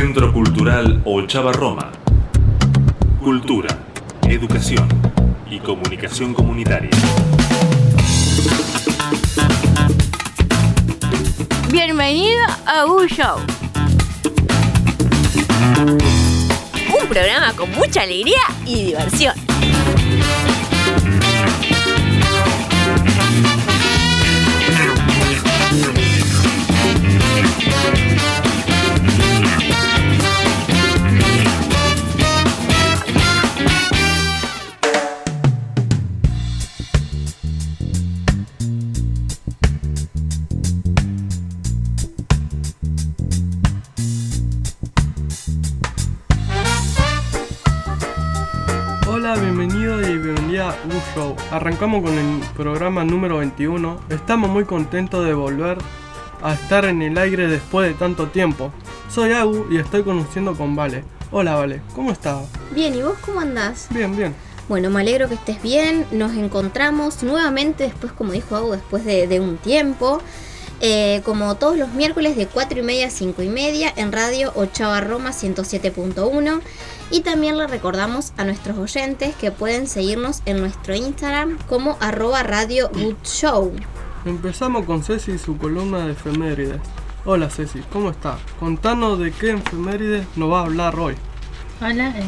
Centro Cultural Ochava Roma. Cultura, educación y comunicación comunitaria. Bienvenido a un. Un programa con mucha alegría y diversión. Arrancamos con el programa número 21. Estamos muy contentos de volver a estar en el aire después de tanto tiempo. Soy Agu y estoy conociendo con Vale. Hola Vale, ¿cómo estás? Bien, ¿y vos cómo andás? Bien, bien. Bueno, me alegro que estés bien. Nos encontramos nuevamente después, como dijo Agu, después de, de un tiempo. Eh, como todos los miércoles de 4 y media a 5 y media en Radio Ochava Roma 107.1. Y también le recordamos a nuestros oyentes que pueden seguirnos en nuestro Instagram como arroba Radio Good Show. Empezamos con Ceci y su columna de efemérides. Hola Ceci, ¿cómo está? Contanos de qué efemérides nos va a hablar hoy. Hola, eh,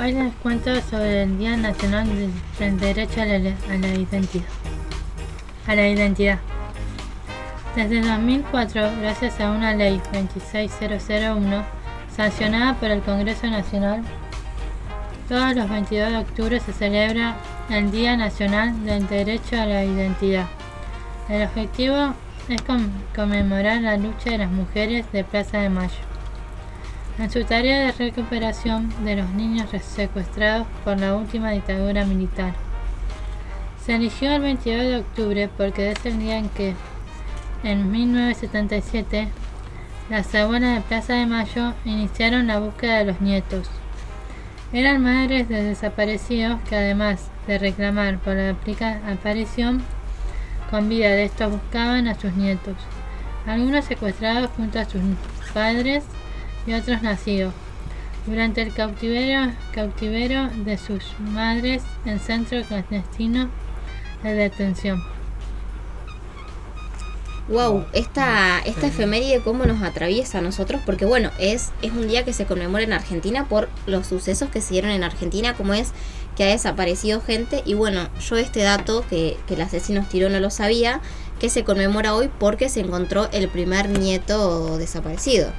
hoy les cuento sobre el Día Nacional del, del Derecho a la, a la Identidad. A la identidad. Desde 2004, gracias a una ley 26001 sancionada por el Congreso Nacional, todos los 22 de octubre se celebra el Día Nacional del Derecho a la Identidad. El objetivo es con- conmemorar la lucha de las mujeres de Plaza de Mayo en su tarea de recuperación de los niños secuestrados por la última dictadura militar. Se eligió el 22 de octubre porque es el día en que, en 1977, las abuelas de Plaza de Mayo iniciaron la búsqueda de los nietos. Eran madres de desaparecidos que además de reclamar por la aparición con vida de estos buscaban a sus nietos, algunos secuestrados junto a sus padres y otros nacidos, durante el cautiverio, cautiverio de sus madres en centro clandestino de detención. Wow, esta, esta efeméride cómo nos atraviesa a nosotros, porque bueno, es, es un día que se conmemora en Argentina por los sucesos que se dieron en Argentina, como es que ha desaparecido gente, y bueno, yo este dato que, que la Ceci nos tiró no lo sabía, que se conmemora hoy porque se encontró el primer nieto desaparecido.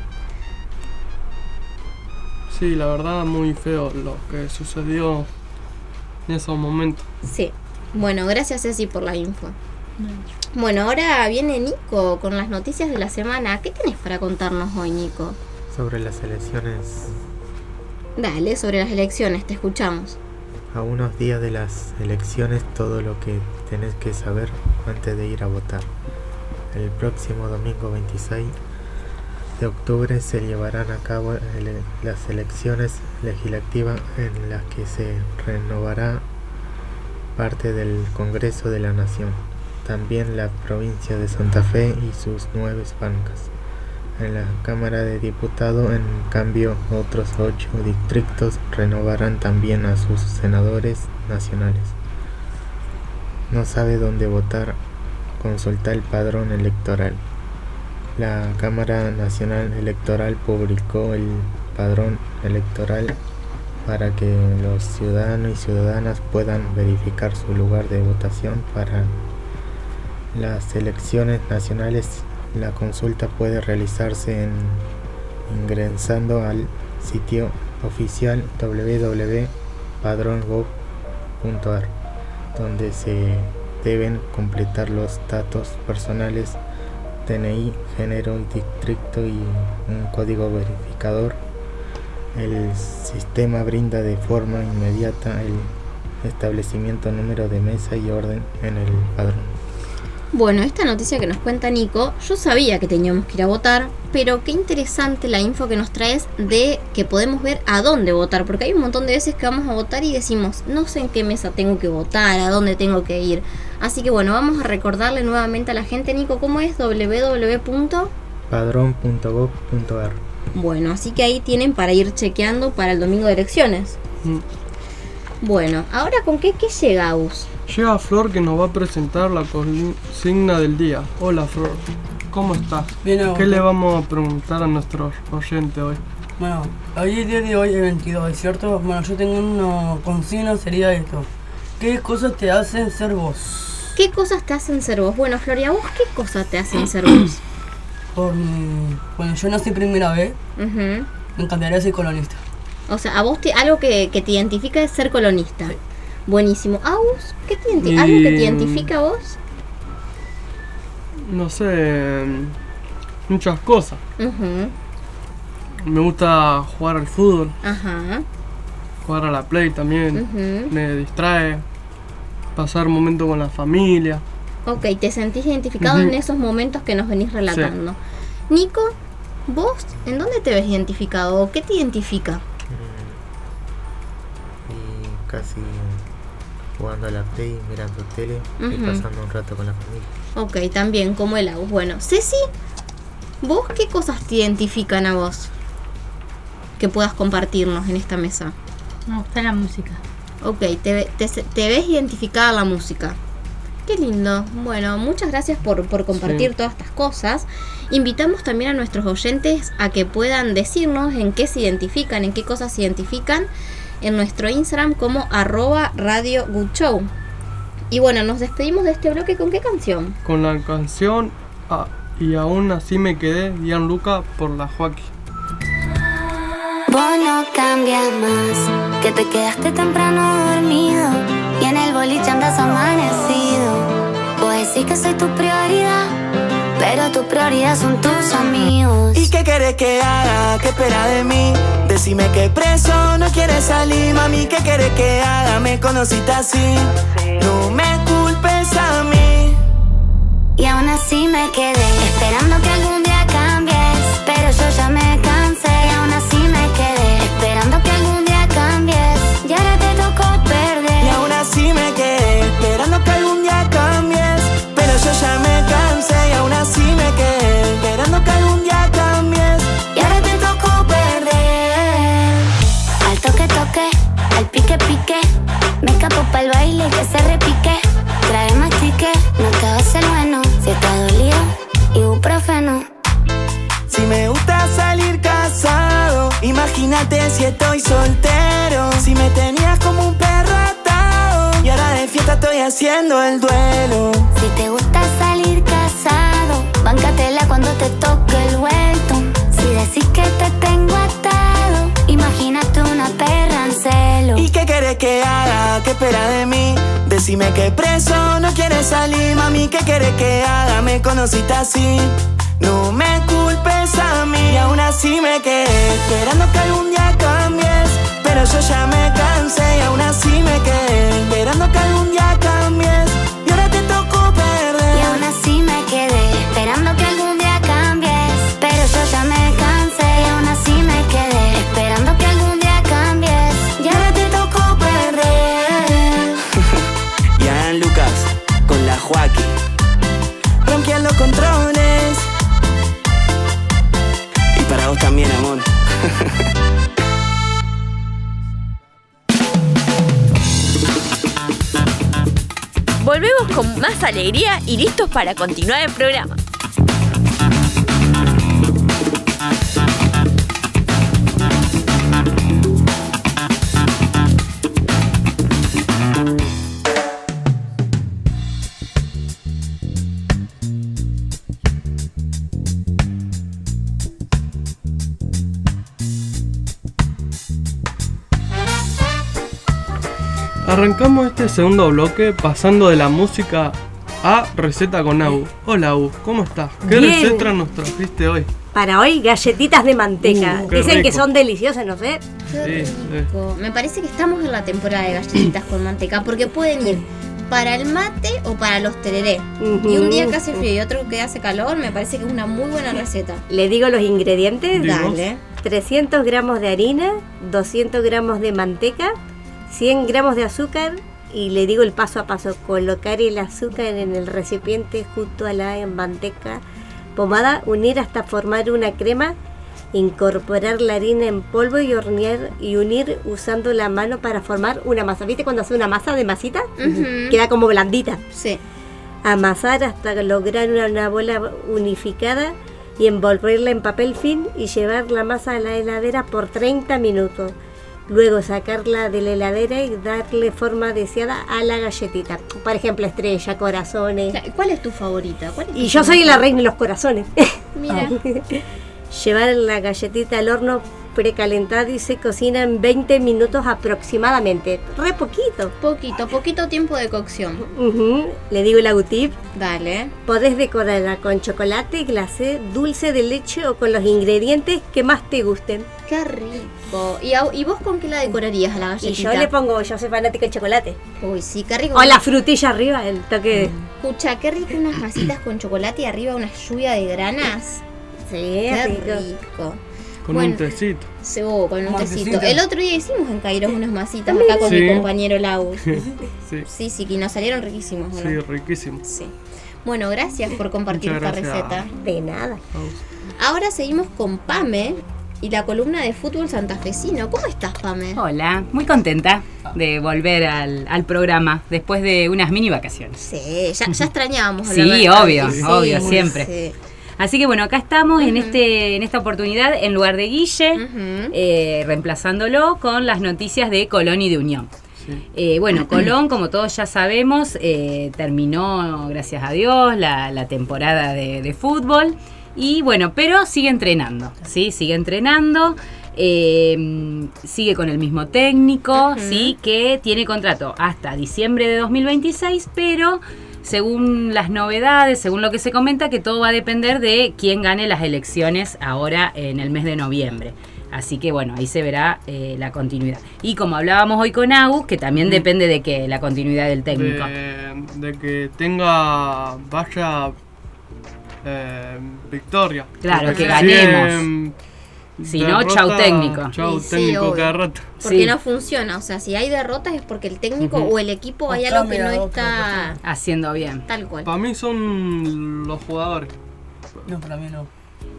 Sí, la verdad muy feo lo que sucedió en esos momentos. Sí. Bueno, gracias Ceci por la info. Bueno, ahora viene Nico con las noticias de la semana. ¿Qué tenés para contarnos hoy, Nico? sobre las elecciones. Dale, sobre las elecciones, te escuchamos. A unos días de las elecciones todo lo que tenés que saber antes de ir a votar. El próximo domingo 26 de octubre se llevarán a cabo ele- las elecciones legislativas en las que se renovará parte del Congreso de la Nación, también la provincia de Santa Fe y sus nueve bancas. En la Cámara de Diputados, en cambio, otros ocho distritos renovarán también a sus senadores nacionales. No sabe dónde votar, consulta el padrón electoral. La Cámara Nacional Electoral publicó el padrón electoral para que los ciudadanos y ciudadanas puedan verificar su lugar de votación para las elecciones nacionales. La consulta puede realizarse ingresando al sitio oficial www.padrongov.ar donde se deben completar los datos personales DNI, género, distrito y un código verificador. El sistema brinda de forma inmediata el establecimiento número de mesa y orden en el padrón. Bueno, esta noticia que nos cuenta Nico, yo sabía que teníamos que ir a votar, pero qué interesante la info que nos traes de que podemos ver a dónde votar, porque hay un montón de veces que vamos a votar y decimos, no sé en qué mesa tengo que votar, a dónde tengo que ir. Así que bueno, vamos a recordarle nuevamente a la gente, Nico, cómo es www. padrón.gov.ar Bueno, así que ahí tienen para ir chequeando para el domingo de elecciones. Mm. Bueno, ahora con qué, qué llega? Llega Flor que nos va a presentar la consigna del día. Hola Flor, ¿cómo estás? Bien, ¿Qué le vamos a preguntar a nuestros oyentes hoy? Bueno, hoy el día de hoy es 22, ¿es cierto? Bueno, yo tengo una consigna, sería esto. ¿Qué cosas te hacen ser vos? ¿Qué cosas te hacen ser vos? Bueno, Floria, ¿vos qué cosas te hacen ser vos? Por mi... Bueno, yo nací primera vez, Ujú. me encantaría ser colonista. O sea, a vos te, algo que, que te identifica es ser colonista. Buenísimo. Agus, ¿qué te Y- ¿Algo que te identifica a vos? No sé, muchas cosas. Me gusta jugar al fútbol, Ajá. jugar a la play también. Me distrae, pasar momentos con la familia. Ok, te sentís identificado en esos momentos que nos venís relatando. Nico, ¿vos en dónde te ves identificado? ¿O ¿Qué te identifica? Y casi jugando a la play, mirando tele y Ujú. pasando un rato con la familia. Ok, también como el Agus. Bueno, Ceci, ¿vos qué cosas te identifican a vos? Que puedas compartirnos en esta mesa. Me gusta la música. Ok, te, ve- te, se- te ves identificada a la música. Qué lindo. Bueno, muchas gracias por, por compartir Sí. todas estas cosas. Invitamos también a nuestros oyentes a que puedan decirnos en qué se identifican, en qué cosas se identifican en nuestro Instagram como arroba Radio Good Show. Y bueno, nos despedimos de este bloque con qué canción. Con la canción ah, Y aún así me quedé, Gianluca, por la Joaquín. Vos no cambias más, que te quedaste temprano dormido y en el boliche andas amanecido. Vos decís que soy tu prioridad, pero tu prioridad son tus amigos. ¿Y qué querés que haga? ¿Qué espera de mí? Decime que preso no quieres salir, mami. ¿Qué querés que haga? Me conociste así. No me culpes a mí. Y aún así me quedé esperando que algún día cambies, pero yo ya me cansé. Y aún así me quedé esperando que algún día cambies. Y ahora te tocó perder. Y aún así me quedé esperando que algún día cambies. Pero yo ya me esperando que algún día cambies. Y ahora te tocó perder. Al toque toque, al pique pique. Me escapo pa'l baile que se repique. Trae más tique, no te hagas el bueno. Si está dolido, ibuprofeno. Si me gusta salir casado, imagínate si estoy soltero. Si me tenías como un perro atado y ahora de fiesta estoy haciendo el duelo. Si te gusta cuando te toque el vuelto. Si decís que te tengo atado, imagínate una perra en celo. ¿Y qué querés que haga? ¿Qué espera de mí? Decime que preso no quieres salir, mami. ¿Qué querés que haga? Me conociste así. No me culpes a mí. Y aún así me quedé esperando que algún día cambies. Pero yo ya me cansé y aún así me quedé esperando que algún día cambies. Y para vos también, amor. Volvemos con más alegría y listos para continuar el programa. Arrancamos este segundo bloque pasando de la música a receta con Agu. Hola Agu, ¿cómo estás? ¿Qué Bien. receta nos trajiste hoy? Para hoy, galletitas de manteca. Uh, Dicen que son deliciosas, no sé. Sí, sí. Me parece que estamos en la temporada de galletitas con manteca porque pueden ir para el mate o para los tereré. Y un día que hace frío y otro que hace calor, me parece que es una muy buena receta. Le digo los ingredientes. Dinos. Dale. 300 gramos de harina, 200 gramos de manteca, 100 gramos de azúcar y le digo el paso a paso. Colocar el azúcar en el recipiente junto a la manteca pomada, unir hasta formar una crema Incorporar la harina en polvo y hornear y unir usando la mano para formar una masa. ¿Viste cuando hace una masa de masita? Queda como blandita. Sí. Amasar hasta lograr una, una bola unificada y envolverla en papel film y llevar la masa a la heladera por 30 minutos. Luego sacarla de la heladera y darle forma deseada a la galletita. Por ejemplo, estrella, corazones. ¿Cuál es tu favorita? ¿Cuál es Y yo soy la reina de los corazones. Mira. Llevar la galletita al horno precalentado y se cocina en 20 minutos aproximadamente. Re poquito. Poquito, poquito tiempo de cocción. Le digo el agutip. Dale. Podés decorarla con chocolate, glacé, dulce de leche o con los ingredientes que más te gusten. Qué rico. ¿Y, a- y vos con qué la decorarías a la Y galletita? yo le pongo, yo soy fanática del chocolate. Uy, sí, qué rico. O la frutilla arriba, el toque. Escucha, qué rico unas masitas con chocolate y arriba una lluvia de granas. Sí, Qué rico. rico. Con Bueno. un tecito. Sí, oh, con un tecito. El otro día hicimos en Cairo unas masitas acá con Sí. mi compañero Lau. Sí, Sí, sí, que nos salieron riquísimos. ¿o no? sí, riquísimo. Sí. Bueno, gracias por compartir Muchas esta gracias. receta. De nada. Ahora seguimos con Pame y la columna de fútbol santafesino. ¿Cómo estás, Pame? Hola, muy contenta de volver al, al programa después de unas mini vacaciones. Sí, ya, ya extrañábamos. Sí, obvio, sí, obvio, sí. Así que bueno, acá estamos en este en esta oportunidad en lugar de Guille, eh, reemplazándolo con las noticias de Colón y de Unión. Sí. Eh, bueno, Colón, como todos ya sabemos, eh, terminó, gracias a Dios, la, la temporada de, de fútbol. Y bueno, pero sigue entrenando, ¿sí? Sigue entrenando, eh, sigue con el mismo técnico. ¿sí? Que tiene contrato hasta diciembre de 2026, pero según las novedades, según lo que se comenta, que todo va a depender de quién gane las elecciones ahora en el mes de noviembre. Así que bueno, ahí se verá eh, la continuidad. Y como hablábamos hoy con Agus, que también depende de que la continuidad del técnico. De, de que tenga vaya eh, victoria. Claro, que ganemos. Si no, chau técnico. Chau sí, técnico obvio. cada rato. Porque Sí. no funciona. O sea, si hay derrotas es porque el técnico o el equipo hay algo que no está Haciendo bien. tal cual. Para mí son los jugadores. No, para mí no.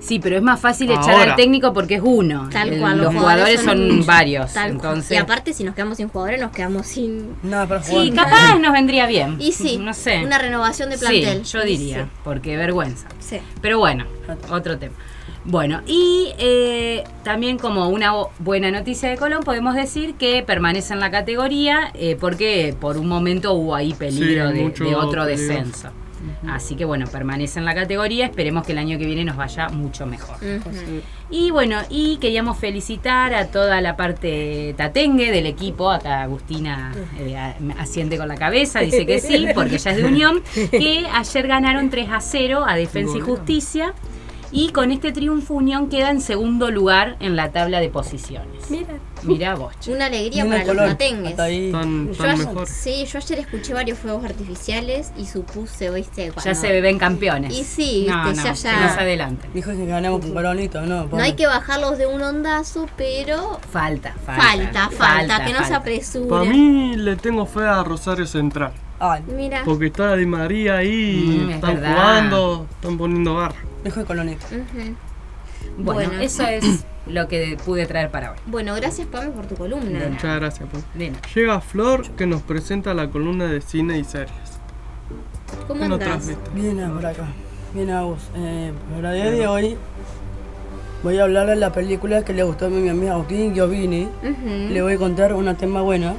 Sí, pero es más fácil echar al técnico porque es uno. Tal El- cual. los jugadores son, varios. tal cual. entonces, Y aparte, si nos quedamos sin jugadores, nos quedamos sin. Para jugar. sí, capaz nos vendría bien. Y sí, no sé. una renovación de plantel. Sí, yo diría, porque vergüenza. Sí. Pero bueno, otro tema. Bueno, y eh, también como una buena noticia de Colón, podemos decir que permanece en la categoría eh, porque por un momento hubo ahí peligro Sí, de, otro peligro. descenso. Así que bueno, permanece en la categoría, esperemos que el año que viene nos vaya mucho mejor. Y bueno, y queríamos felicitar a toda la parte tatengue del equipo, acá Agustina eh, asiente con la cabeza, dice que sí, porque ya es de Unión, que ayer ganaron 3 a 0 a Defensa y Justicia. Y con este triunfo Unión queda en segundo lugar en la tabla de posiciones. Mira. Mira vos. che. Una alegría para los Colón, tatengues. hasta ahí. Tan, Yo tan ayer- mejor. sí, yo ayer escuché varios fuegos artificiales y supuse, ¿viste? Ya cuando- se ven campeones. Y sí, no, viste, no, ya, ya. que no se adelanten. Dijo que ganamos con Coronito, no. No hay que bajarlos de un ondazo, pero Falta, falta. falta, falta, que no se falta. apresuren. Para mí le tengo fe a Rosario Central. Ay, Mira. Porque está Di María ahí, Mm, es están verdad. jugando, están poniendo barra. Dijo de Colonito. Ujú. Bueno, Bueno. eso es lo que pude traer para hoy. Bueno, gracias Pame por tu columna. Muchas gracias. De nada. Llega Flor que nos presenta la columna de cine y series. ¿Cómo ¿Qué nos andás? Bien ah, por acá. Bien a vos. Eh, para el día de hoy voy a hablar de la película que le gustó a mi amiga Agustín Giovini. Ujú. Le voy a contar una tema buena.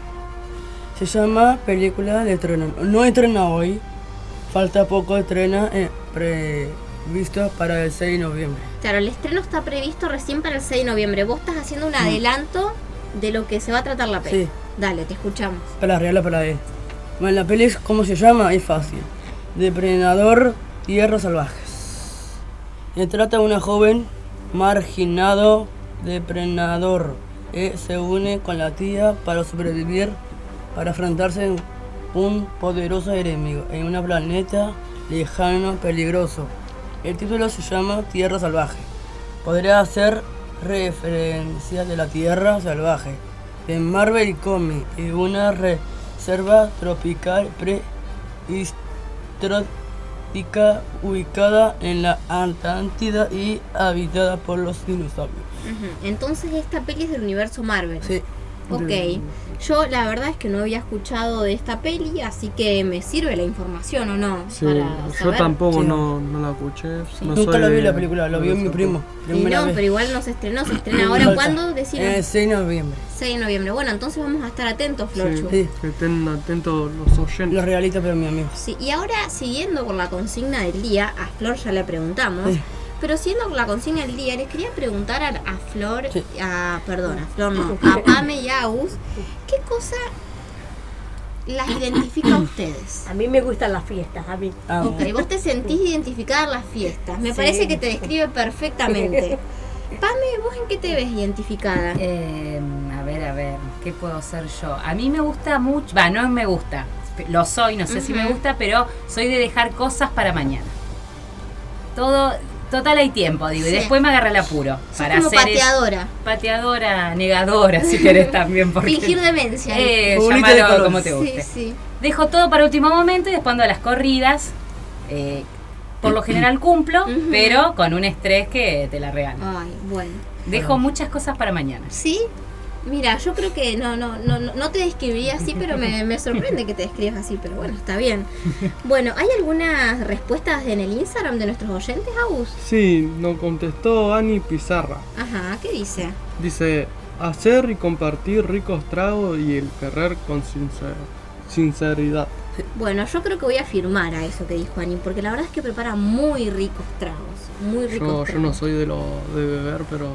Se llama Película de estreno. No estrena hoy. Falta poco estrena eh, previsto para el 6 de noviembre. Claro, el estreno está previsto recién para el 6 de noviembre. Vos estás haciendo un adelanto de lo que se va a tratar la peli. Sí. Dale, te escuchamos. Para real para él. Bueno, la peli, es- ¿cómo se llama? Es fácil. Depredador Tierras Salvajes. Se trata de una joven marginado depredador que se une con la tía para sobrevivir, para enfrentarse a un poderoso enemigo en un planeta lejano, peligroso. El título se llama Tierra Salvaje. Podría hacer referencia de la Tierra Salvaje de Marvel Comics y una reserva tropical prehistórica ubicada en la Antártida y habitada por los dinosaurios. Entonces esta peli es del universo Marvel. Sí. Ok. Yo la verdad es que no había escuchado de esta peli, así que me sirve la información o no. Sí, para yo saber. tampoco Sí. no, no la escuché. no Nunca lo vi la película, lo de vio mi primo. Y no, vez. pero igual no se estrenó, se estrena ahora cuándo, decime. Eh, 6 de noviembre. 6 de noviembre. Bueno, entonces vamos a estar atentos, Sí, Florchu. Sí. Que estén atentos los oyentes. Los regalitos para mi amigo. Sí, y ahora siguiendo con la consigna del día, a Flor ya le preguntamos, Sí. Pero siguiendo con la consigna del día, les quería preguntar a, a Flor, Sí. a, perdón, a Flor no, a Pame y a Agus, ¿qué cosa las identifica a ustedes? A mí me gustan las fiestas, a mí. Ah, Ok, vos te sentís identificada en las fiestas, me Sí. parece que te describe perfectamente. Pame, ¿vos en qué te ves identificada? Eh, a ver, a ver, ¿qué puedo ser yo? A mí me gusta mucho, va, no me gusta, lo soy, no sé si me gusta, pero soy de dejar cosas para mañana. Todo, total hay tiempo, digo, Sí. y después me agarra el apuro. Sos para como hacer es- pateadora, pateadora, negadora, si querés también, porque... fingir demencia. Eh, de colores. como te sí, guste. sí. Dejo todo para último momento y después ando a las corridas. eh, por lo general cumplo, pero con un estrés que te la regalo. Ay, bueno. Dejo muchas cosas para mañana. ¿Sí? Mira, yo creo que no, no, no, no te describiría así, pero me, me sorprende que te describas así, pero bueno, está bien. Bueno, ¿hay algunas respuestas en el Instagram de nuestros oyentes, Agus? Sí, nos contestó Ani Pizarra. Ajá, ¿qué dice? Dice, hacer y compartir ricos tragos y el querer con sincer- sinceridad. Bueno, yo creo que voy a firmar a eso que dijo Ani, porque la verdad es que prepara muy ricos tragos, muy ricos Yo, yo tragos. no soy de lo de beber, pero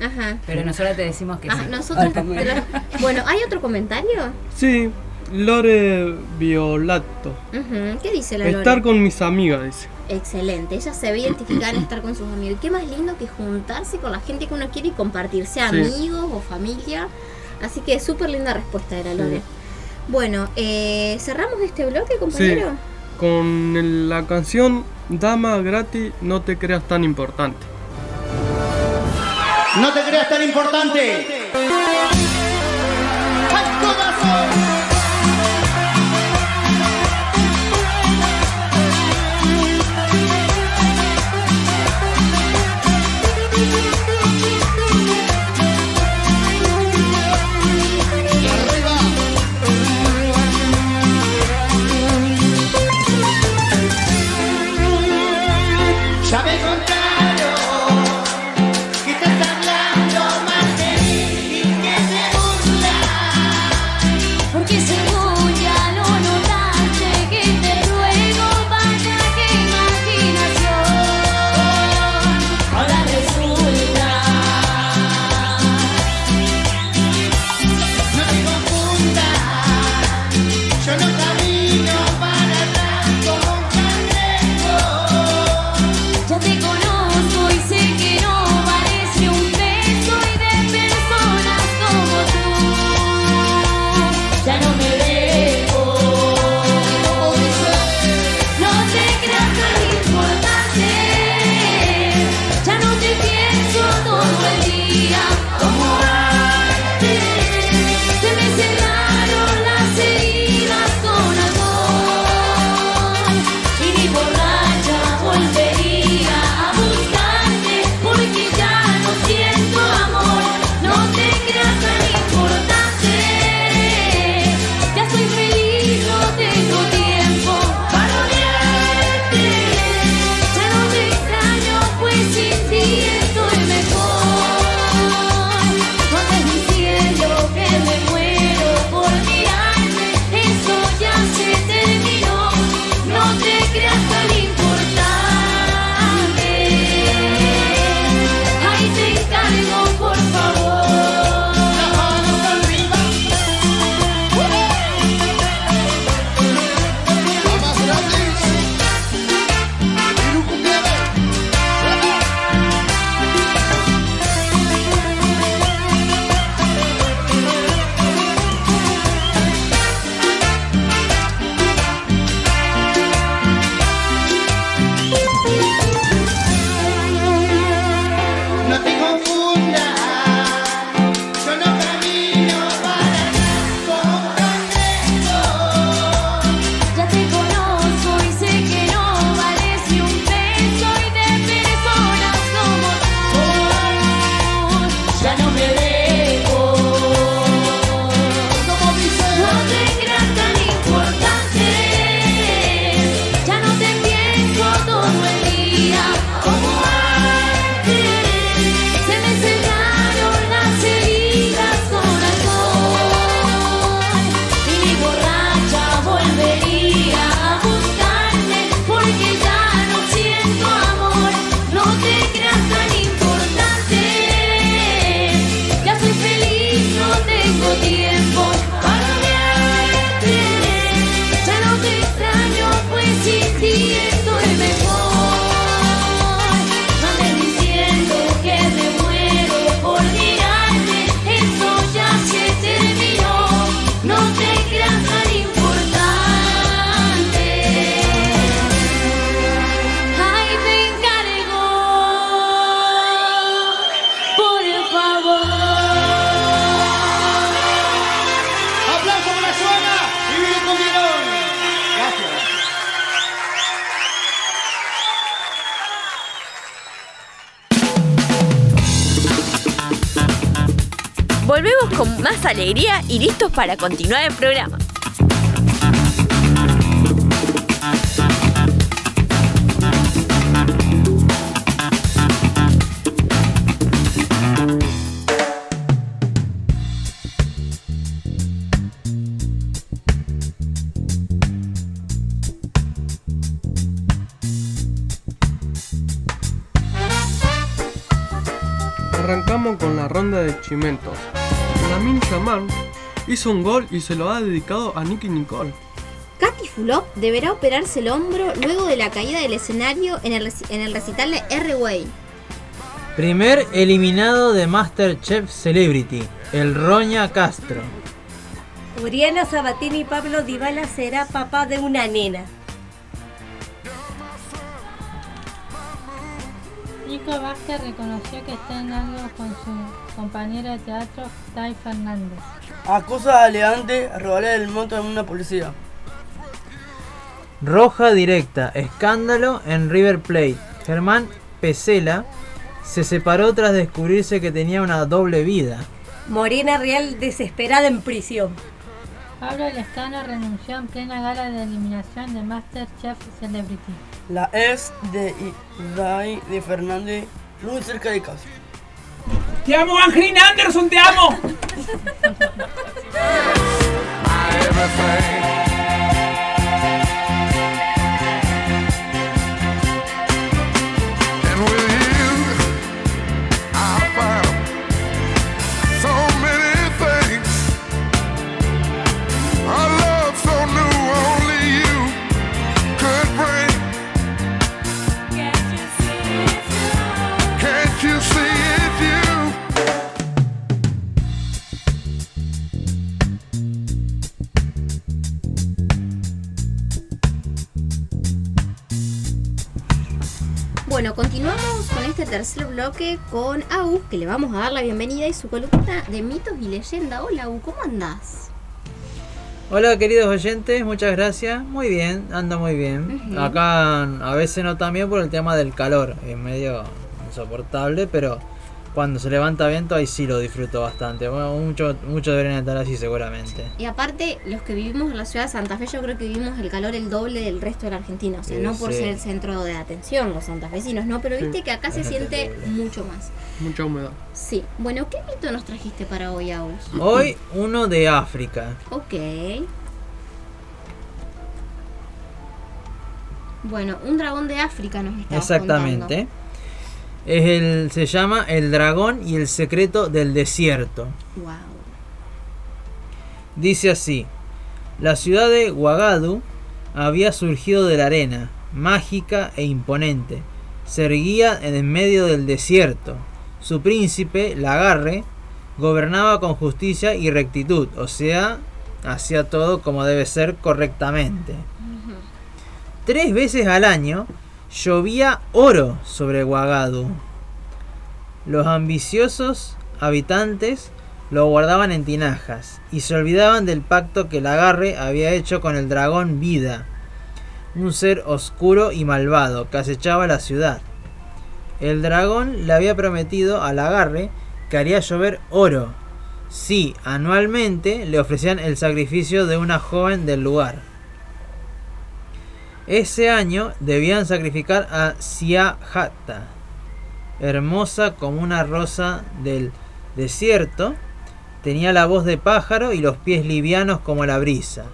Ajá. Pero nosotros te decimos que Ah, sí. nosotros, pero- bueno, ¿hay otro comentario? sí, Lore Violato. ¿Qué dice la Estar Lore? con mis amigas, dice. Excelente, ella se ve identificada en estar con sus amigos. Y qué más lindo que juntarse con la gente que uno quiere y compartir, sea Sí. amigos o familia. Así que súper linda respuesta de la Lore. Sí. Bueno, eh, cerramos este bloque, compañero. Con el- la canción Dama gratis, no te creas tan importante. No te creas tan importante. Y listos para continuar el programa. Arrancamos con la ronda de chimentos. Lamin Yamal hizo un gol y se lo ha dedicado a Nicky Nicole. Katy Fulop deberá operarse el hombro luego de la caída del escenario en el, en el recital de R-Way. Primer eliminado de Masterchef Celebrity, el Roña Castro. Oriana Sabatini y Pablo Dybala será papá de una nena. Nico Vázquez reconoció que está en algo con su compañero de teatro, Tai Fernández. Acusa a Leante a robarle el monto a una policía. Roja directa, escándalo en River Plate. Germán Pesela se separó tras descubrirse que tenía una doble vida. Morena Real desesperada en prisión. Pablo Lescano renunció en plena gala de eliminación de Masterchef Celebrity. La ex de Idai de Fernández, muy cerca de casa. ¡Te amo, Angelina Anderson! ¡Te amo! Bueno, continuamos con este tercer bloque con Agus, que le vamos a dar la bienvenida y su columna de mitos y leyenda. Hola, Agus, ¿cómo andás? Hola queridos oyentes, muchas gracias. Muy bien, anda muy bien. Acá a veces no tan bien por el tema del calor, es medio insoportable, pero cuando se levanta viento ahí sí lo disfruto bastante. Bueno, muchos muchos deberían estar así seguramente. Y aparte, los que vivimos en la ciudad de Santa Fe, yo creo que vivimos el calor el doble del resto de la Argentina. O sea, Sí, no por sí. ser el centro de atención los santafesinos, ¿no? Pero viste Sí. que acá se siente mucho más. Mucha humedad. Sí. Bueno, ¿qué mito nos trajiste para hoy, Agus? Hoy uno de África. Ok. Bueno, un dragón de África nos está Exactamente. Es el, se llama El dragón y el secreto del desierto. Wow. Dice así: La ciudad de Ouagadougou había surgido de la arena, mágica e imponente. Se erguía en el medio del desierto. Su príncipe, Lagarre, gobernaba con justicia y rectitud, o sea, hacía todo como debe ser correctamente. Tres veces al año llovía oro sobre Ouagadougou. Los ambiciosos habitantes lo guardaban en tinajas y se olvidaban del pacto que Lagarre había hecho con el dragón Vida, un ser oscuro y malvado que acechaba la ciudad. El dragón le había prometido a Lagarre que haría llover oro si anualmente le ofrecían el sacrificio de una joven del lugar. Ese año debían sacrificar a Siahatta, hermosa como una rosa del desierto, tenía la voz de pájaro y los pies livianos como la brisa.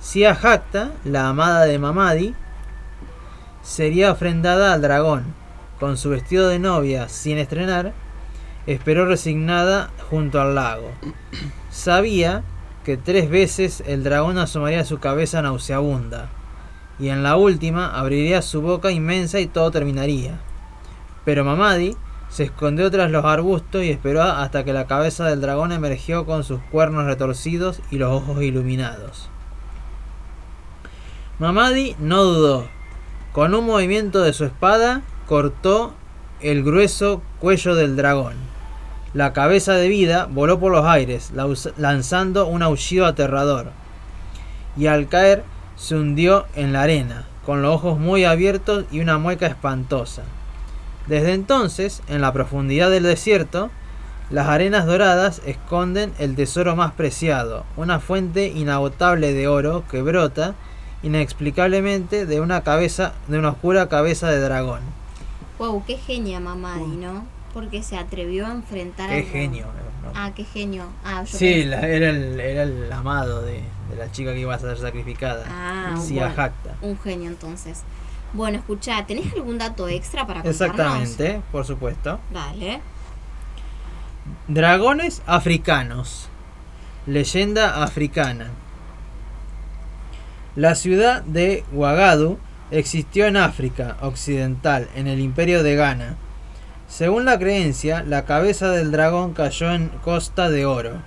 Siahatta, la amada de Mamadi, sería ofrendada al dragón. Con su vestido de novia sin estrenar, esperó resignada junto al lago. Sabía que tres veces el dragón asomaría su cabeza nauseabunda, y en la última abriría su boca inmensa y todo terminaría. Pero Mamadi se escondió tras los arbustos y esperó hasta que la cabeza del dragón emergió con sus cuernos retorcidos y los ojos iluminados. Mamadi no dudó. Con un movimiento de su espada cortó el grueso cuello del dragón. La cabeza de vida voló por los aires, lanzando un aullido aterrador. Y al caer se hundió en la arena, con los ojos muy abiertos y una mueca espantosa. Desde entonces, en la profundidad del desierto, Las arenas doradas esconden el tesoro más preciado, una fuente inagotable de oro que brota inexplicablemente de una cabeza, de una oscura cabeza de dragón. Wow, qué genia Mamadi, ¿no? Porque se atrevió a enfrentar Qué al- genio. ¿no? Ah, qué genio. Ah, yo Sí, la- era, el, era el amado de, de la chica que iba a ser sacrificada. Ah, Sia bueno, Jacta. Un genio entonces. Bueno, escucha, ¿tenés algún dato extra para contarnos? Exactamente, por supuesto. Dale. Dragones africanos. Leyenda africana. La ciudad de Ouagadougou existió en África Occidental, en el imperio de Ghana. Según la creencia, la cabeza del dragón cayó en Costa de Oro,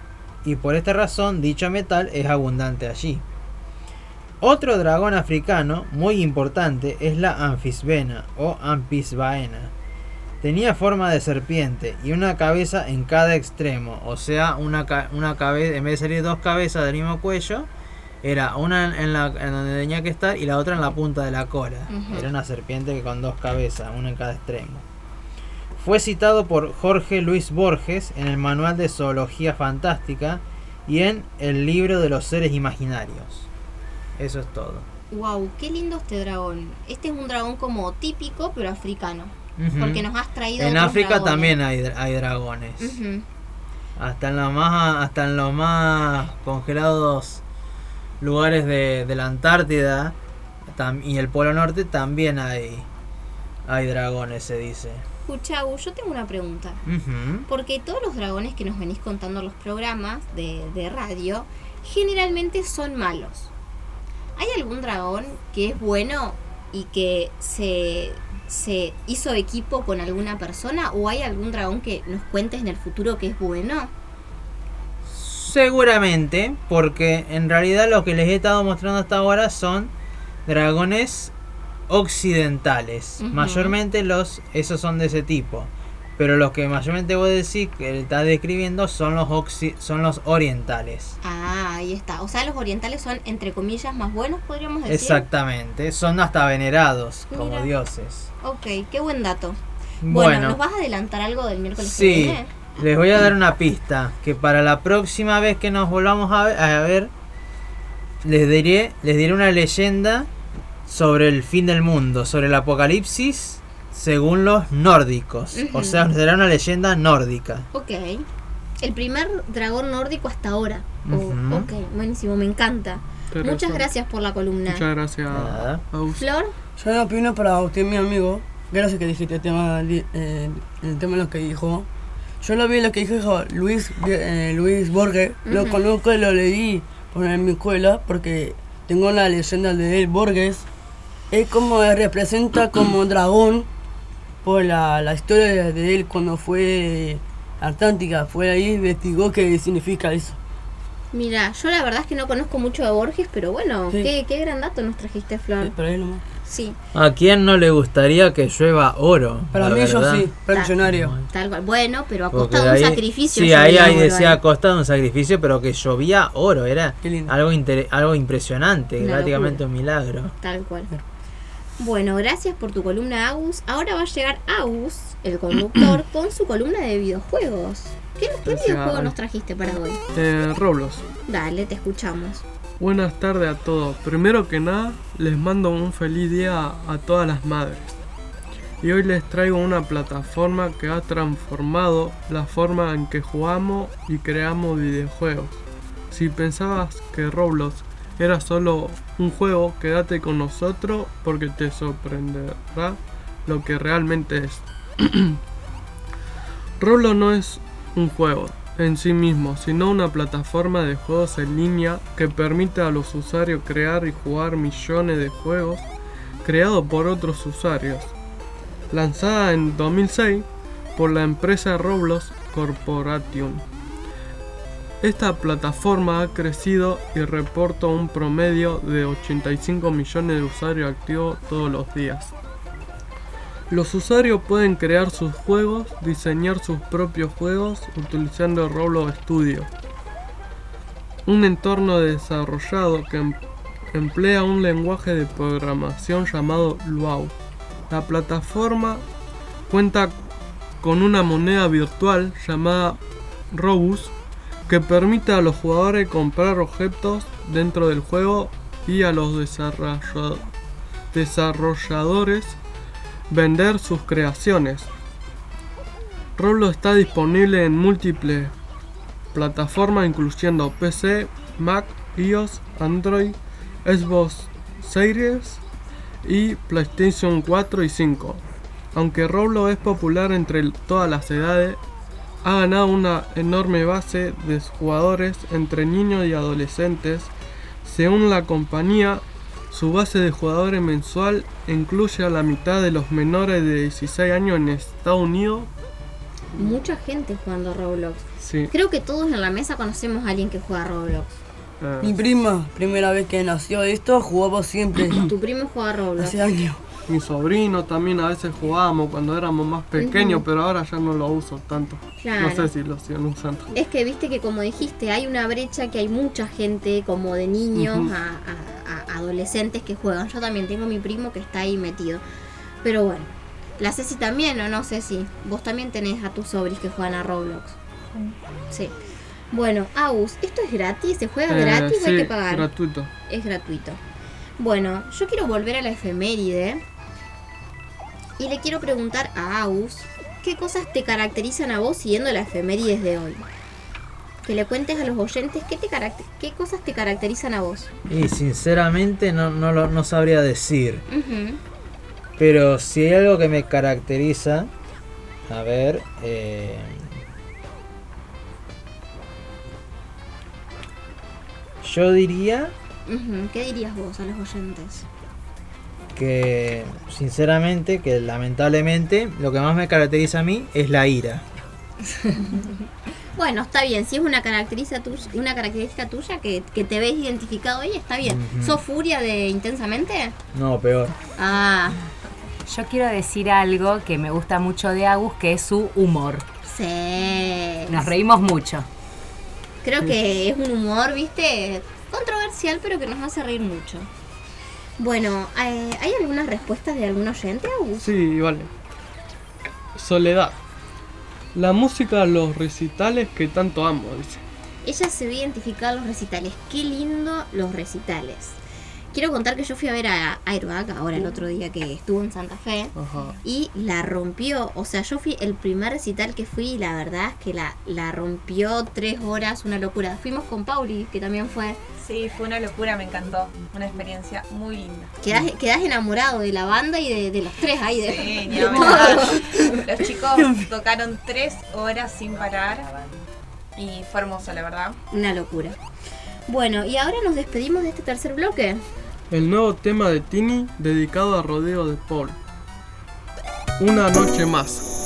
y por esta razón dicho metal es abundante allí. Otro dragón africano muy importante es la anfisbena o ampisbaena. Tenía forma de serpiente y una cabeza en cada extremo, o sea, una, una cabeza, en vez de salir dos cabezas del mismo cuello, era una en, la, en donde tenía que estar y la otra en la punta de la cola. Era una serpiente que con dos cabezas, una en cada extremo. Fue citado por Jorge Luis Borges en el Manual de Zoología Fantástica y en el libro de los seres imaginarios. Eso es todo. Wow, qué lindo este dragón. Este es un dragón como típico, pero africano. Porque nos has traído En África dragones. también hay, hay dragones. Hasta en los más, hasta en los más congelados lugares de, de la Antártida tam- y el Polo Norte también hay, hay dragones, se dice. Escucha, Gu, yo tengo una pregunta. Porque todos los dragones que nos venís contando en los programas de, de radio generalmente son malos. ¿Hay algún dragón que es bueno y que se, se hizo equipo con alguna persona? ¿O hay algún dragón que nos cuentes en el futuro que es bueno? Seguramente, porque en realidad lo que les he estado mostrando hasta ahora son dragones occidentales. Mayormente los, esos son de ese tipo. Pero los que mayormente voy a decir que está describiendo son los occi- son los orientales. Ah, ahí está. O sea, los orientales son, entre comillas, más buenos, podríamos decir. Exactamente, son hasta venerados como dioses. Ok, qué buen dato. Bueno, Bueno, ¿nos vas a adelantar algo del miércoles que sí, viene? les voy a dar una pista que para la próxima vez que nos volvamos a ver, a ver, les diré, les diré una leyenda sobre el fin del mundo, sobre el apocalipsis según los nórdicos. O sea, será una leyenda nórdica. Ok. El primer dragón nórdico hasta ahora. Oh. Ok, buenísimo, me encanta. Muchas razón. gracias por la columna. Muchas gracias. Flor, Yo una opinión para usted, mi amigo. Gracias que dijiste el tema, eh, el tema de lo que dijo. Yo lo vi lo que dijo Luis, eh, Luis Borges. Lo conozco y lo leí por en mi escuela porque tengo la leyenda de él, Borges. Es como representa como dragón por la, la historia de, él cuando fue a Antártica. Fue ahí, investigó qué significa eso. mira, yo la verdad es que no conozco mucho de Borges, pero bueno, qué, qué gran dato nos trajiste, Flor. Sí, ¿A quién no le gustaría que llueva oro? Para mí yo sí, para millonario. tal cual. Bueno, pero a costa de un ahí- sacrificio. Sí, ahí, ahí decía a costa de un sacrificio, pero que llovía oro. Era lindo. algo, inter- algo impresionante, prácticamente un milagro. Tal cual. Bueno, gracias por tu columna, Agus. Ahora va a llegar Agus, el conductor, con su columna de videojuegos. ¿Qué, qué videojuego nos trajiste para hoy? Eh, Roblox. Dale, te escuchamos. Buenas tardes a todos. Primero que nada, les mando un feliz día a, a todas las madres. Y hoy les traigo una plataforma que ha transformado la forma en que jugamos y creamos videojuegos. Si pensabas que Roblox era solo un juego, quédate con nosotros porque te sorprenderá lo que realmente es. Roblox no es un juego en sí mismo, sino una plataforma de juegos en línea que permite a los usuarios crear y jugar millones de juegos creados por otros usuarios. Lanzada en 2006 por la empresa Roblox Corporation. Esta plataforma ha crecido y reporta un promedio de 85 millones de usuarios activos todos los días. Los usuarios pueden crear sus juegos, diseñar sus propios juegos utilizando Roblox Studio, un entorno desarrollado que em- emplea un lenguaje de programación llamado Luau. La plataforma cuenta con una moneda virtual llamada Robust que permite a los jugadores comprar objetos dentro del juego y a los desarrolladores vender sus creaciones. Roblox está disponible en múltiples plataformas incluyendo PC, Mac, iOS, Android, Xbox Series y PlayStation 4 y 5. Aunque Roblox es popular entre todas las edades, ha ganado una enorme base de jugadores entre niños y adolescentes. Según la compañía, su base de jugadores mensual incluye a la mitad de los menores de 16 años en Estados Unidos. Mucha gente jugando Roblox. Sí. Creo que todos en la mesa conocemos a alguien que juega Roblox. eh, Mi prima, primera vez que nació esto, jugaba siempre. Tu primo juega Roblox. Hace años. Mi sobrino también a veces jugábamos cuando éramos más pequeños, pero ahora ya no lo uso tanto. Claro. No sé si lo siguen usando. Es que viste que como dijiste, hay una brecha que hay mucha gente como de niños a, a- a adolescentes que juegan. Yo también tengo mi primo que está ahí metido. Pero bueno, la Ceci también, o no sé si. Vos también tenés a tus sobris que juegan a Roblox. Sí. Bueno, Aus, ¿esto es gratis? ¿Se juega Eh, gratis o hay sí, que pagar? gratuito. Es gratuito. Bueno, yo quiero volver a la efeméride. Y le quiero preguntar a Aus, ¿qué cosas te caracterizan a vos siguiendo la efemérides de hoy? Que le cuentes a los oyentes qué, te caracter- qué cosas te caracterizan a vos. Y sinceramente no, no, lo, no sabría decir. Pero si hay algo que me caracteriza, a ver, eh, yo diría ¿Qué dirías vos a los oyentes? Que, sinceramente, que lamentablemente lo que más me caracteriza a mí es la ira. Bueno, está bien, si es una característica, tu- una característica tuya que, que te ves identificado ahí, está bien. Ujú. ¿Sos furia de intensamente? No, peor. Ah, Yo quiero decir algo que me gusta mucho de Agus, que es su humor. sí. Nos reímos mucho. Creo que es un humor, viste, controversial, pero que nos hace reír mucho. Bueno, eh, ¿hay algunas respuestas de algún oyente, Agus? Sí, vale. Soledad. La música, los recitales que tanto amo, dice. Ella se ve identificada a los recitales. Qué lindo los recitales. Quiero contar que yo fui a ver a Airbag ahora el otro día que estuvo en Santa Fe. Ajá. Y la rompió. O sea, yo fui el primer recital que fui y la verdad es que la, la rompió tres horas, una locura. Fuimos con Pauli, que también fue. Sí, fue una locura, me encantó. Una experiencia muy linda. Quedás, quedás enamorado de la banda y de, de los tres ahí. De, Sí, de todos. Los chicos tocaron tres horas sin parar y fue hermoso, la verdad. Una locura. Bueno, y ahora nos despedimos de este tercer bloque. El nuevo tema de Tini dedicado a Rodeo de Paul. Una noche más.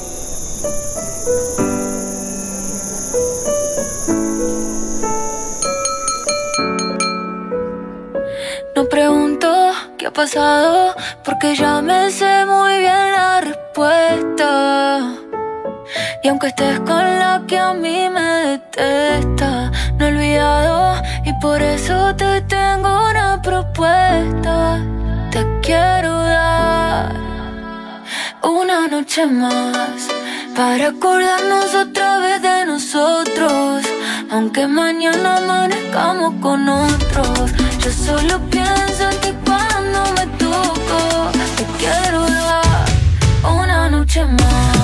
No pregunto qué ha pasado porque ya me sé muy bien la respuesta. Y aunque estés con la que a mí me detesta, no he olvidado y por eso te tengo una propuesta. Te quiero dar una noche más para acordarnos otra vez de nosotros. Aunque mañana amanezcamos con otros, yo solo pienso en ti cuando me toco. Te quiero dar una noche más.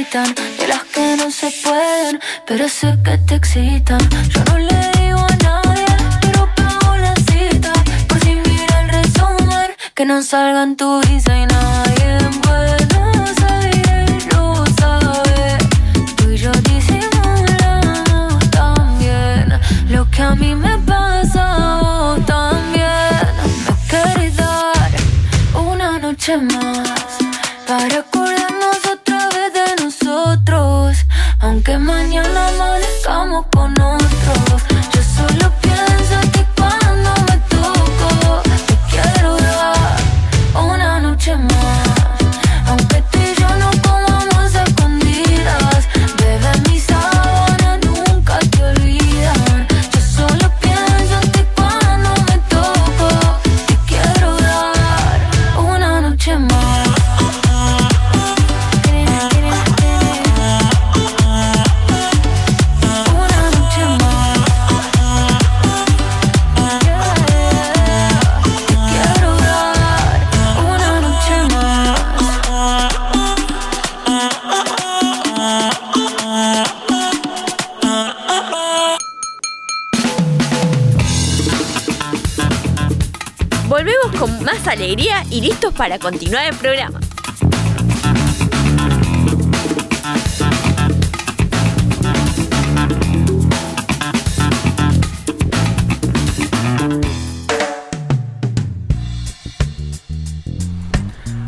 Necesitan. De las que no se pueden, pero sé que te excitan. Yo no le digo a nadie, pero pago la cita. Por si mira el resumen, que no salga en tu visa y nadie con alegría y listos para continuar el programa.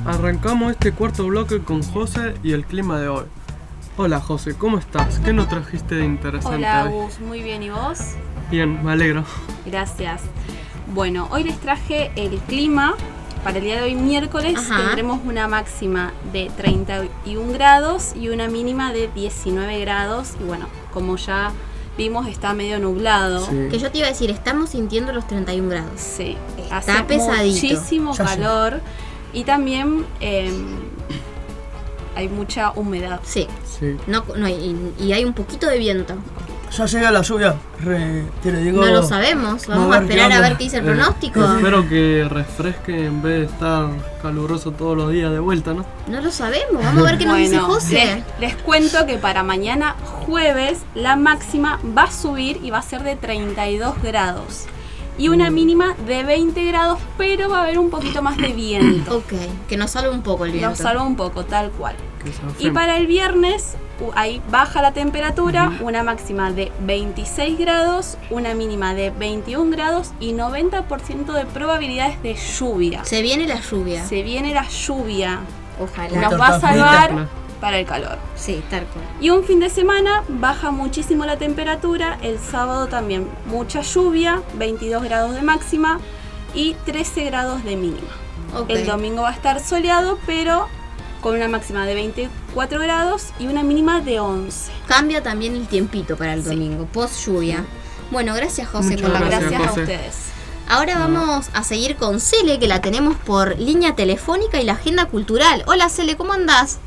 Arrancamos este cuarto bloque con José y el clima de hoy. Hola José, ¿cómo estás? ¿Qué nos trajiste de interesante Hola? Gus, muy bien, ¿y vos? Bien, me alegro. Gracias. Bueno, hoy les traje el clima. Para el día de hoy, miércoles, Ajá. tendremos una máxima de 31 grados y una mínima de 19 grados. Y bueno, como ya vimos, está medio nublado. Que yo te iba a decir, estamos sintiendo los 31 grados. Sí, Está Hace pesadito. muchísimo Ya sé. calor y también eh, hay mucha humedad. Sí. Sí. No, no, y, y hay un poquito de viento. Ya llega la lluvia, re- te lo digo. No lo sabemos. Vamos a esperar a ver qué dice el Eh, pronóstico. espero que refresque en vez de estar caluroso todos los días de vuelta, ¿no? No lo sabemos. Vamos a ver qué nos dice Bueno, José. Les, les cuento que para mañana jueves la máxima va a subir y va a ser de 32 grados. Y una mínima de 20 grados, pero va a haber un poquito más de viento. Ok, que nos salve un poco el viento. Nos salva un poco, tal cual. Y para el viernes, ahí baja la temperatura, una máxima de 26 grados, una mínima de 21 grados y 90% de probabilidades de lluvia. Se viene la lluvia. Se viene la lluvia. Ojalá. Nos va a salvar para el calor. Sí, tal cual. Y un fin de semana baja muchísimo la temperatura, el sábado también mucha lluvia, 22 grados de máxima y 13 grados de mínima. El domingo va a estar soleado, pero con una máxima de 24 grados y una mínima de 11. Cambia también el tiempito para el domingo, post lluvia. Bueno, gracias José Muchas por la gracias, Gracias a ustedes. Ahora vamos a seguir con Cele, que la tenemos por línea telefónica y la agenda cultural. Hola Cele, ¿cómo andás?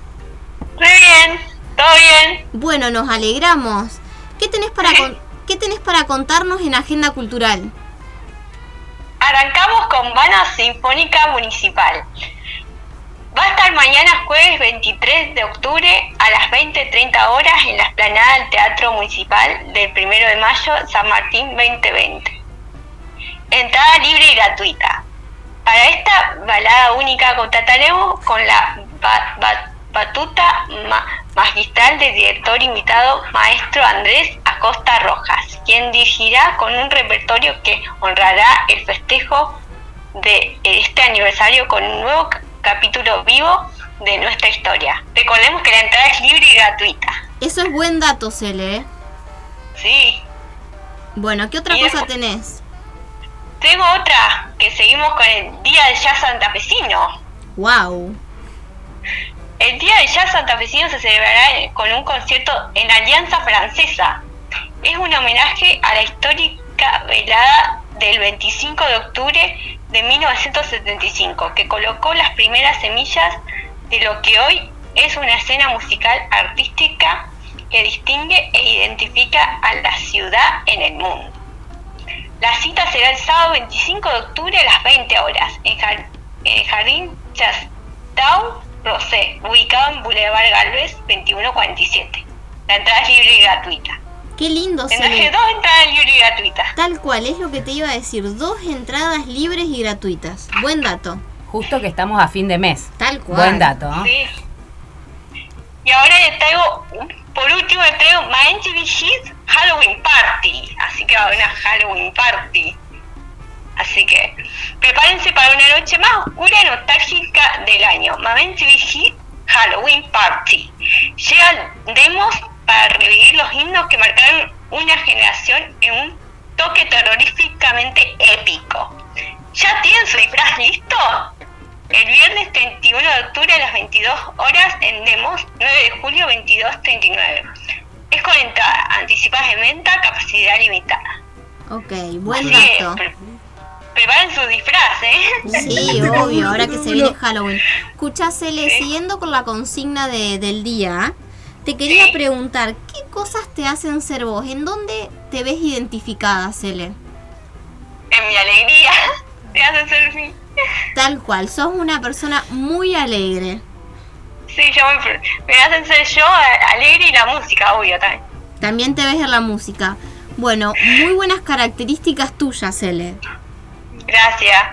Muy bien, todo bien. Bueno, nos alegramos. ¿Qué tenés para, con- ¿qué tenés para contarnos en agenda cultural? Arrancamos con Banda Sinfónica Municipal. Va a estar mañana jueves 23 de octubre a las 20.30 horas en la esplanada del Teatro Municipal del 1 de mayo San Martín 2020. Entrada libre y gratuita. Para esta balada única contrataremos con la ba- ba- batuta ma- magistral del director invitado maestro Andrés Acosta Rojas, quien dirigirá con un repertorio que honrará el festejo de este aniversario con un nuevo ca- capítulo vivo de nuestra historia. Recordemos que la entrada es libre y gratuita. Eso es buen dato, Cele. ¿eh? Sí. Bueno, ¿qué otra Y cosa después- tenés? Tengo otra, que seguimos con el Día del Jazz Santafesino. Wow. El Día del Jazz Santafesino se celebrará con un concierto en Alianza Francesa. Es un homenaje a la histórica velada del 25 de octubre de 1975, que colocó las primeras semillas de lo que hoy es una escena musical artística que distingue e identifica a la ciudad en el mundo. La cita será el sábado 25 de octubre a las 20 horas en el Jardín Chastau Rosé, ubicado en Boulevard Galvez 2147. La entrada es libre y gratuita. Qué lindo, Tendrás Cele. dos entradas libres y gratuitas. Tal cual, es lo que te iba a decir. Dos entradas libres y gratuitas. Buen dato. Justo que estamos a fin de mes. Tal cual. Buen dato. ¿no? Sí. Y ahora les traigo, por último, les traigo Maenchi Vigis Halloween Party. Así que va a haber una Halloween Party. Así que prepárense para una noche más oscura y nostálgica del año. Maenchi Vigis Halloween Party. Llegan demos para revivir los himnos que marcaron una generación en un toque terroríficamente épico. ¿Ya tienen su disfraz listo? El viernes 31 de octubre a las 22 horas en Demos, 9 de julio 22.39. Es con entrada, anticipadas de venta, capacidad limitada. Ok, buen Así dato. Preparen su disfraz, ¿eh? Sí, obvio, ahora que se viene Halloween. Escuchá, Cele, siguiendo con la consigna de- del día, te quería preguntar, ¿qué cosas te hacen ser vos? ¿En dónde te ves identificada, Cele? En mi alegría, te hace ser mí. Tal cual, sos una persona muy alegre. Sí, yo me, me hacen ser yo alegre y la música, obvio, también. También te ves en la música. Bueno, muy buenas características tuyas, Cele. Gracias.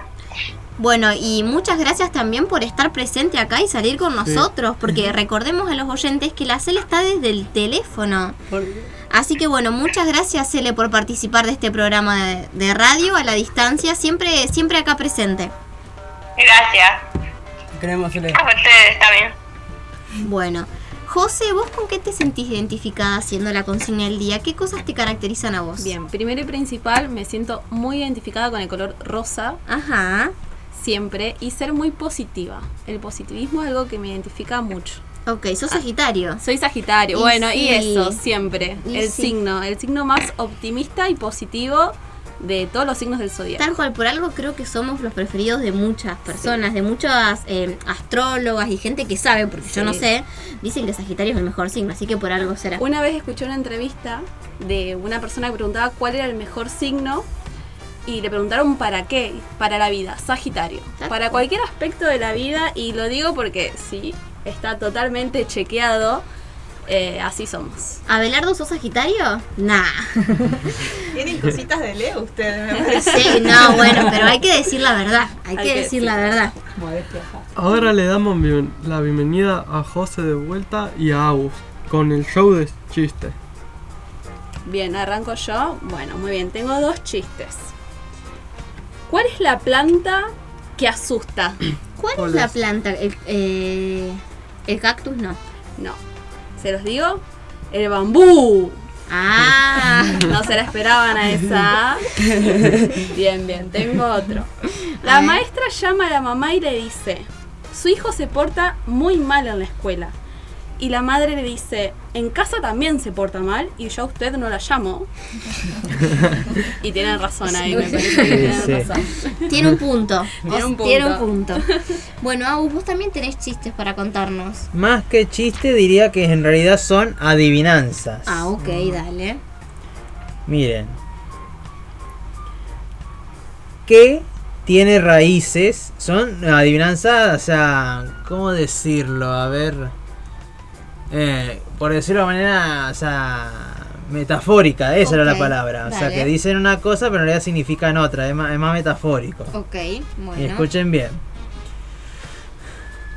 Bueno, y muchas gracias también por estar presente acá y salir con Sí. nosotros, porque recordemos a los oyentes que la Cele está desde el teléfono. Así que bueno, muchas gracias Cele por participar de este programa de, de radio a la distancia, siempre, siempre acá presente. Gracias. Queremos hacerle. A ustedes también. Bueno, José, ¿vos con qué te sentís identificada haciendo la consigna del día? ¿Qué cosas te caracterizan a vos? Bien, primero y principal, me siento muy identificada con el color rosa. Ajá. Siempre. Y ser muy positiva. El positivismo es algo que me identifica mucho. Ok, sos Sagitario. Soy Sagitario. Y bueno, y eso, siempre. Y el sí. signo. El signo más optimista y positivo de todos los signos del zodiaco. Tal cual, por algo creo que somos los preferidos de muchas personas, de muchas eh, astrólogas y gente que sabe, porque yo no sé, dicen que Sagitario es el mejor signo, así que por algo será. Una vez escuché una entrevista de una persona que preguntaba cuál era el mejor signo y le preguntaron para qué, para la vida, Sagitario, para cualquier aspecto de la vida y lo digo porque sí, está totalmente chequeado, eh, así somos. ¿Abelardo sos Sagitario? Nah. Tienen cositas de Leo ustedes, me parece. Sí, no, bueno, pero hay que decir la verdad, hay, Hay que, que decir decir. la verdad. Ahora le damos bien- la bienvenida a José de vuelta y a Agus con el show de chistes. Bien, arranco yo. Bueno, muy bien, tengo dos chistes. ¿Cuál es la planta que asusta? ¿Cuál, es la planta? El, eh, el cactus no. No. ¿Se los digo? El bambú. Ah. No se la esperaban a esa. Bien, bien, tengo otro. La maestra llama a la mamá y le dice, su hijo se porta muy mal en la escuela. Y la madre le dice, en casa también se porta mal y yo a usted no la llamo. Y tienen razón ahí, me parece que tienen Sí. razón. Tiene un punto. Tiene un Tiene un punto. Bueno, Agus, vos también tenés chistes para contarnos. Más que chiste diría que en realidad son adivinanzas. Ah, ok, dale. Miren. ¿Qué tiene raíces? Son adivinanzas, o sea, ¿cómo decirlo? A ver. Eh, por decirlo de manera, o sea, metafórica, esa era la palabra. O sea, que dicen una cosa, pero en realidad significan otra, es más, es más metafórico. Ok, bueno. Y escuchen bien.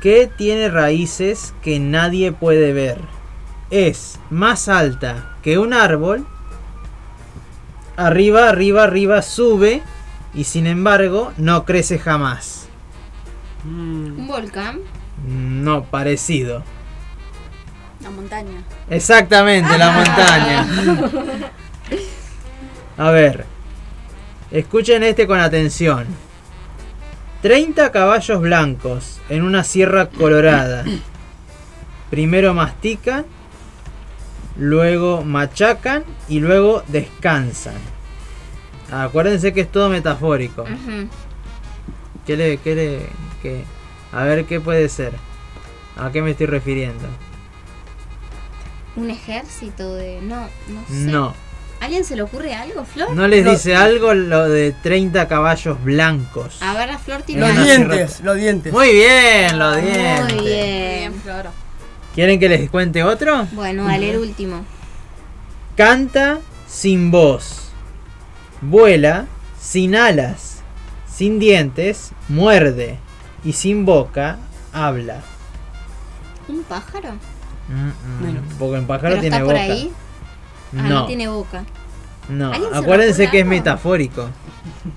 ¿Qué tiene raíces que nadie puede ver? Es más alta que un árbol. Arriba, arriba, arriba sube. Y sin embargo, no crece jamás. Un volcán. No, parecido. La montaña. Exactamente, la montaña. A ver. Escuchen este con atención. 30 caballos blancos en una sierra colorada. Primero mastican, luego machacan y luego descansan. Acuérdense que es todo metafórico. ¿Qué le, qué le, qué? A ver qué puede ser. ¿A qué me estoy refiriendo? Un ejército de. No, no sé. No. ¿Alguien se le ocurre algo, Flor? ¿No les dice algo lo de 30 caballos blancos? A ver, a Flor tiene Los dientes, los dientes. Muy bien, los dientes. Muy bien. Flor. ¿Quieren que les cuente otro? Bueno, dale el último. Canta sin voz. Vuela sin alas. Sin dientes, muerde. Y sin boca, habla. ¿Un pájaro? Mm, mm, Porque el pájaro ¿Pero tiene está por boca. ahí? Ah, No, no tiene boca. no. ¿Alguien se le Acuérdense que es metafórico.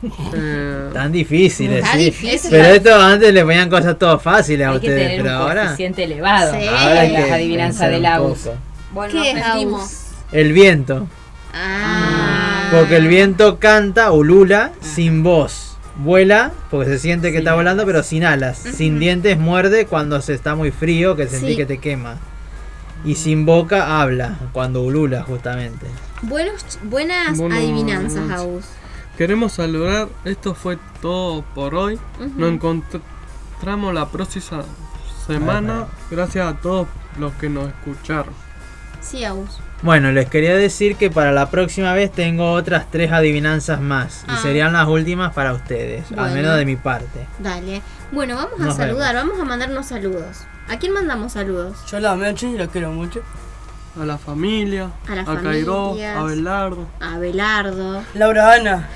Tan difíciles, Está sí. difícil. Pero esto antes le ponían cosas todo fáciles a Hay que ustedes, tener pero un ahora. coeficiente elevado Sí. Ahora hay en las que adivinanzas pensar de un Lagos. poco. Bueno, ¿Qué es? El viento. Ah. Porque el viento canta, ulula, sin voz. Vuela, porque se siente que está volando, pero sin alas. Sin dientes, muerde cuando se está muy frío, que sentí Sí. que te quema. Y sin boca, habla, cuando ulula, justamente. Buenos, buenas Bueno, adivinanzas. Agus. Queremos saludar, esto fue todo por hoy. Nos encontramos la próxima semana. Gracias a todos los que nos escucharon. Sí, Agus. Bueno, les quería decir que para la próxima vez tengo otras tres adivinanzas más. Ah. Y serían las últimas para ustedes, al menos de mi parte. Dale. Bueno, vamos a Nos saludar, vamos a mandarnos saludos. ¿A quién mandamos saludos? Yo la Meche y la quiero mucho. A la familia, A las Cairó, familias. a Belardo. A Belardo. Laura Ana.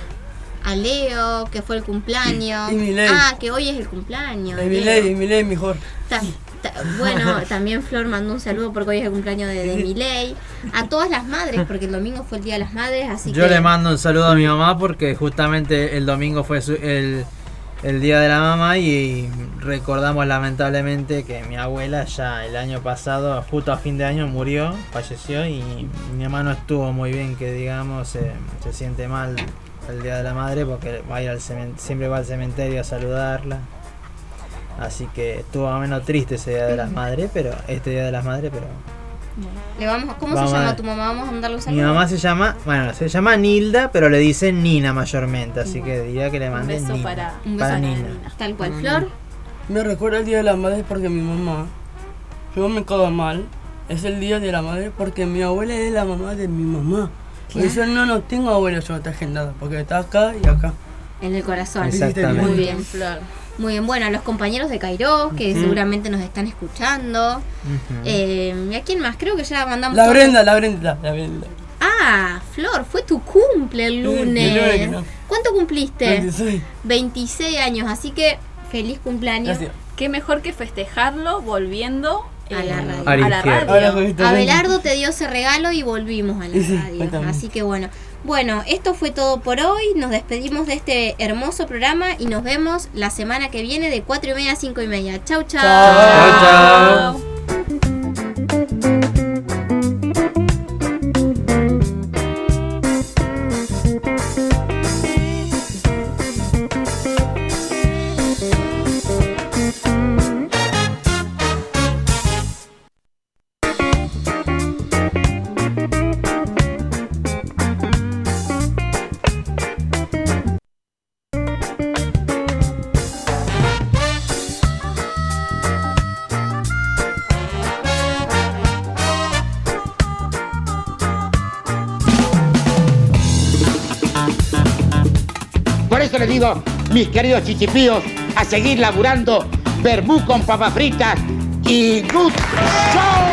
A Leo, que fue el cumpleaños. Y Milei. Ah, que hoy es el cumpleaños. de Mi Leo. ley, mi ley mejor. Ta- ta- bueno, también Flor mandó un saludo porque hoy es el cumpleaños de, de Milei. A todas las madres, porque el domingo fue el Día de las Madres, así Yo que... le mando un saludo a mi mamá porque justamente el domingo fue su- el, el día de la mamá y recordamos lamentablemente que mi abuela ya el año pasado, justo a fin de año, murió, falleció y mi mamá no estuvo muy bien, que digamos, se, se siente mal el día de la madre porque va a ir al siempre va al cementerio a saludarla. Así que estuvo menos triste ese día de las madres, pero este día de las madres, pero Le vamos, ¿Cómo Vamos se llama tu mamá? Vamos a mandarle un Mi saludo. mamá se llama, bueno, se llama Nilda, pero le dicen Nina mayormente, así que diría que le mande beso Nina. para- Un beso para Nina. Tal cual, Flor. Me recuerda el día de la madre porque mi mamá, yo me cago mal, es el día de la madre porque mi abuela es la mamá de mi mamá. Por Claro. eso no, no tengo abuela, yo está agendada, porque está acá y acá. En el corazón. Exactamente. Muy bien. Flor. Muy bien, bueno, a los compañeros de Cairo, que Ujú. seguramente nos están escuchando. Eh, ¿Y a quién más? Creo que ya mandamos. La todos. Brenda, la Brenda, la Brenda. Ah, Flor, fue tu cumple el Sí, lunes. el lunes, ¿no? ¿Cuánto cumpliste? 26. 26 años, así que feliz cumpleaños. Gracias. Qué mejor que festejarlo volviendo A la eh, radio. a la radio. justo, Abelardo te dio ese regalo y volvimos a la Sí, radio. exactamente. Así que bueno. Bueno, esto fue todo por hoy. Nos despedimos de este hermoso programa y nos vemos la semana que viene de 4 y media a 5 y media. Chau, chau. Chau, chau. Mis queridos chichipíos, a seguir laburando, verbú con papas fritas y good show.